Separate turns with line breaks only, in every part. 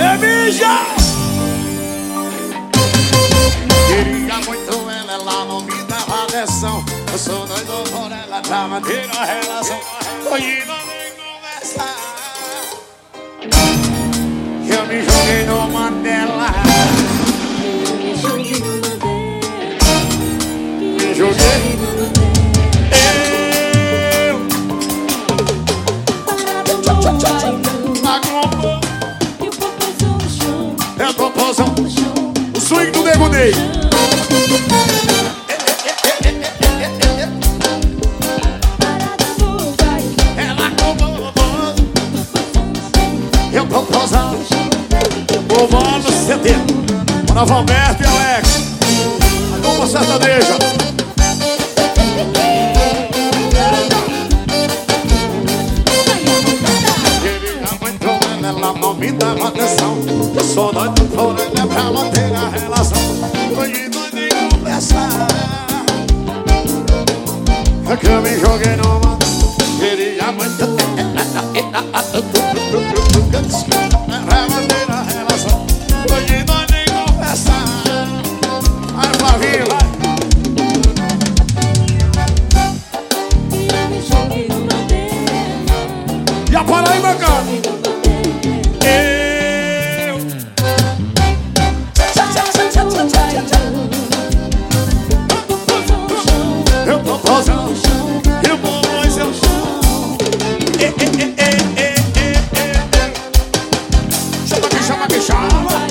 Emília!
Queria muito ela, ela não me dava atenção Eu sou doido por ela pra manter a relação Hoje não
no bailão
Ela com popozão Eu popozão
No chão
O Mano CD Mano Valberto e Alex. A dupla sertaneja. Ela, ela não me dava atenção. Eu sou doido por ela pra manter a relação que eu me joguei numa Queria muito. Pra manter a relação Hoje nós nem conversar Vai Flavinho, vai
E a Paraíba, cara
Chama, chama, chama.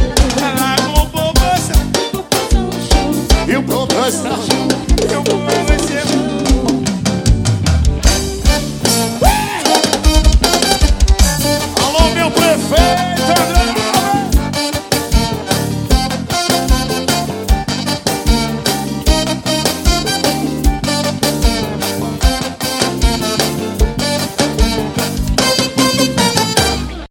E
o propósito.